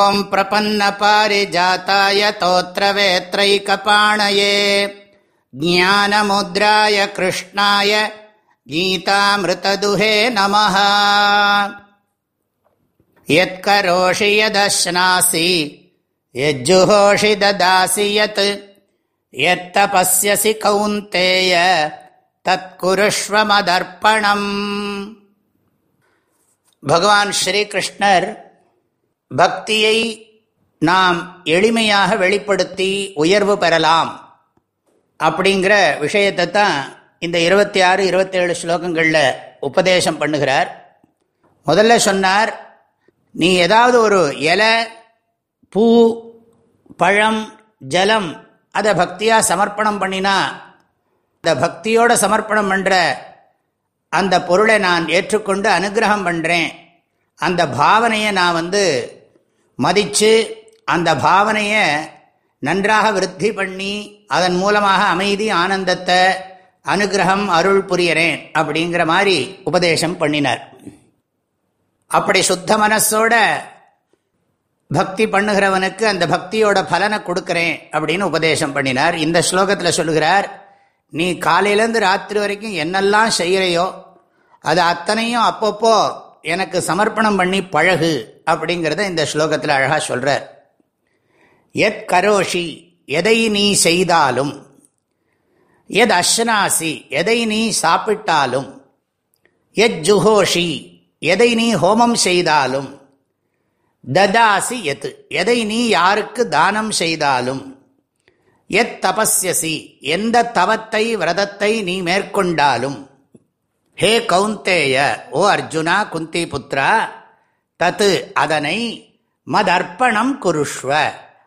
ॐ प्रपन्नपारिजाताय तोत्रवेत्रैकपाणये ज्ञानमुद्राय कृष्णाय गीतामृतदुहे नमः यत्करोषि यदश्नासि यज्जुहोषि ददासि यत् यत्तपस्यसि कौन्तेय तत्कुरुष्व मदर्पणम् भगवान् श्रीकृष्णर् பக்தியை நாம் எளிமையாக வெளிப்படுத்தி உயர்வு பெறலாம் அப்படிங்கிற விஷயத்தை தான் இந்த இருபத்தி ஆறு இருபத்தேழு ஸ்லோகங்களில் உபதேசம் பண்ணுகிறார். முதல்ல சொன்னார் நீ ஏதாவது ஒரு இலை பூ பழம் ஜலம் அதை பக்தியாக சமர்ப்பணம் பண்ணினா இந்த பக்தியோட சமர்ப்பணம் பண்ணுற அந்த பொருளை நான் ஏற்றுக்கொண்டு அனுகிரகம் பண்ணுறேன் அந்த பாவனையை நான் வந்து மதித்து அந்த பாவனையை நன்றாக விருத்தி பண்ணி அதன் மூலமாக அமைதி ஆனந்தத்தை அனுகிரகம் அருள் புரியறேன் அப்படிங்கிற மாதிரி உபதேசம் பண்ணினார். அப்படி சுத்த மனசோட பக்தி பண்ணுகிறவனுக்கு அந்த பக்தியோட பலனை கொடுக்குறேன் அப்படின்னு உபதேசம் பண்ணினார். இந்த ஸ்லோகத்தில் சொல்லுகிறார் நீ காலையிலேருந்து ராத்திரி வரைக்கும் என்னெல்லாம் செய்கிறையோ அது அத்தனையும் அப்பப்போ எனக்கு சமர்ப்பணம் பண்ணி பழகு அப்படிங்கிறத இந்த ஸ்லோகத்தில் அழகாக சொல்கிறார் எத் கரோஷி எதை நீ செய்தாலும் எத் அஷ்னாசி எதை நீ சாப்பிட்டாலும் எத் ஜுஹோஷி எதை நீ ஹோமம் செய்தாலும் ததாசி எத் எதை நீ யாருக்கு தானம் செய்தாலும் எத் தபஸ்யசி எந்த தவத்தை விரதத்தை நீ மேற்கொண்டாலும் ஹே கவுந்தேய ஓ அர்ஜுனா குந்தி புத்திரா தத்து அதனை மதர்ப்பணம் குருஷ்வ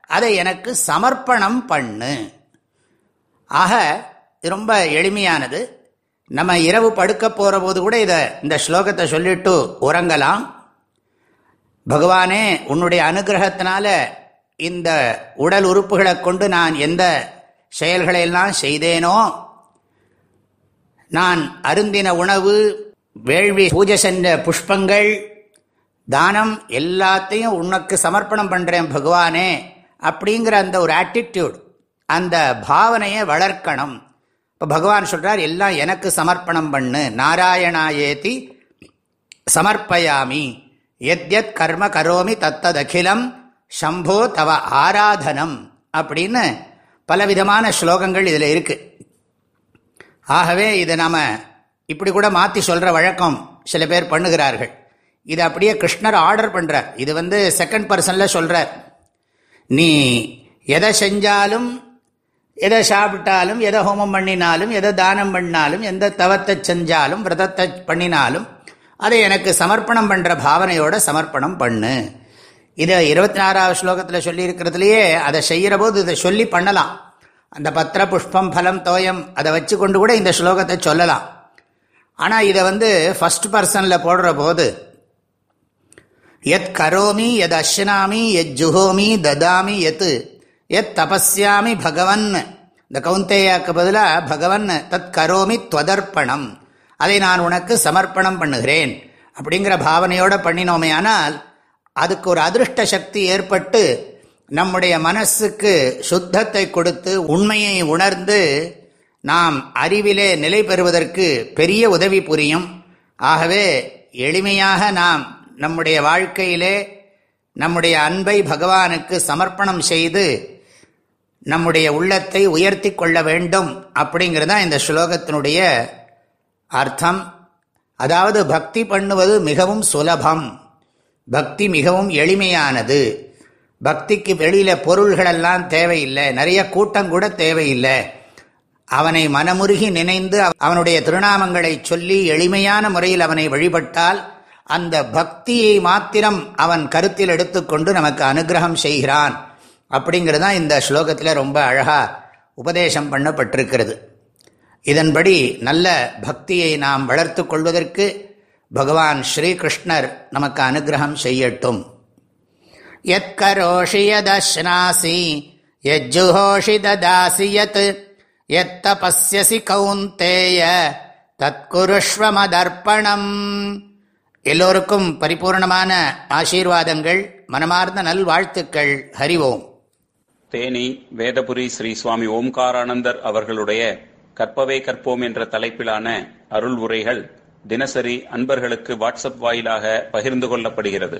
அதை எனக்கு சமர்ப்பணம் பண்ணு. ஆக ரொம்ப எளிமையானது. நம்ம இரவு படுக்க போகிற போது கூட இதை இந்த ஸ்லோகத்தை சொல்லிட்டு உறங்கலாம். பகவானே உன்னுடைய அனுகிரகத்தினால இந்த உடல் உறுப்புகளை கொண்டு நான் எந்த செயல்களையெல்லாம் செய்தேனோ நான் அருந்தின உணவு வேள்வி பூஜை சென்ற புஷ்பங்கள் தானம் எல்லாத்தையும் உனக்கு சமர்ப்பணம் பண்ணுறேன் பகவானே அப்படிங்கிற அந்த ஒரு ஆட்டிடியூட் அந்த பாவனையை வளர்க்கணும். இப்போ பகவான் சொல்கிறார் எல்லாம் எனக்கு சமர்ப்பணம் பண்ணு. நாராயணாயேதி சமர்ப்பயாமி. எத் எத் கர்ம கரோமி தத்ததகிலம் சம்போ தவ ஆராதனம். அப்படின்னு பலவிதமான ஸ்லோகங்கள் இதில் இருக்குது ஆகவே இதை நாம் இப்படி கூட மாற்றி சொல்கிற வழக்கம் சில பேர் பண்ணுகிறார்கள். இது அப்படியே கிருஷ்ணர் ஆர்டர் பண்ணுறார் இது வந்து செகண்ட் பர்சனில் சொல்கிறார் நீ எதை செஞ்சாலும் எதை சாப்பிட்டாலும் எதை ஹோமம் பண்ணினாலும் எதை தானம் பண்ணாலும் எந்த தவத்தை செஞ்சாலும் விரதத்தை பண்ணினாலும் அதை எனக்கு சமர்ப்பணம் பண்ணுற பாவனையோட சமர்ப்பணம் பண்ணு. இதை இருபத்தி நாறாவது ஸ்லோகத்தில் சொல்லியிருக்கிறதுலையே அதை செய்கிற போது இதை சொல்லி பண்ணலாம். அந்த பத்திர புஷ்பம் பலம் தோயம் அதை வச்சு கொண்டு கூட இந்த ஸ்லோகத்தை சொல்லலாம். ஆனால் இதை வந்து ஃபஸ்ட் பர்சனில் போடுற போது எத் கரோமி எத் அஷ்னாமி எத் ஜுஹோமி ததாமி எத் எத் தபஸ்யாமி பகவன். இந்த கவுந்தேயாக்கு பதிலாக பகவன் தத் கரோமி துவதர்ப்பணம். அதை நான் உனக்கு சமர்ப்பணம் பண்ணுகிறேன். அப்படிங்கிற பாவனையோடு பண்ணினோமே ஆனால் அதுக்கு ஒரு அதிருஷ்ட சக்தி ஏற்பட்டு நம்முடைய மனசுக்கு சுத்தத்தை கொடுத்து உண்மையை உணர்ந்து நாம் அறிவிலே நிலை பெறுவதற்கு பெரிய உதவி புரியும். ஆகவே எளிமையாக நாம் நம்முடைய வாழ்க்கையிலே நம்முடைய அன்பை பகவானுக்கு சமர்ப்பணம் செய்து நம்முடைய உள்ளத்தை உயர்த்தி கொள்ள வேண்டும் அப்படிங்கிறது இந்த ஸ்லோகத்தினுடைய அர்த்தம். அதாவது பக்தி பண்ணுவது மிகவும் சுலபம். பக்தி மிகவும் எளிமையானது. பக்திக்கு வெளியில் பொருள்களெல்லாம் தேவையில்லை. நிறைய கூட்டம் கூட தேவையில்லை. அவனை மனமுருகி நினைந்து அவனுடைய திருநாமங்களை சொல்லி எளிமையான முறையில் அவனை வழிபட்டால் அந்த பக்தியை மாத்திரம் அவன் கருத்தில் எடுத்துக்கொண்டு நமக்கு அனுகிரகம் செய்கிறான். அப்படிங்கிறது தான் இந்த ஸ்லோகத்தில் ரொம்ப அழகாக உபதேசம் பண்ணப்பட்டிருக்கிறது. இதன்படி நல்ல பக்தியை நாம் வளர்த்து கொள்வதற்கு பகவான் ஸ்ரீகிருஷ்ணர் நமக்கு அனுகிரகம் செய்யட்டும். यत्करोषि यदश्नासि यज्जुहोषि ददासि यत् यत्तपस्यसि कौन्तेय தத்குருஷ்வமதர்ப்பணம் எல்லோருக்கும் பரிபூர்ணமான ஆசீர்வாதங்கள் மனமார்ந்த நல்வாழ்த்துக்கள் ஹரிவோம் தேனி வேதபுரி ஸ்ரீ சுவாமி ஓம்காரானந்தர் அவர்களுடைய கற்பவே கற்போம் என்ற தலைப்பிலான அருள் உரைகள் தினசரி அன்பர்களுக்கு வாட்ஸ்அப் வாயிலாக பகிர்ந்து கொள்ளப்படுகிறது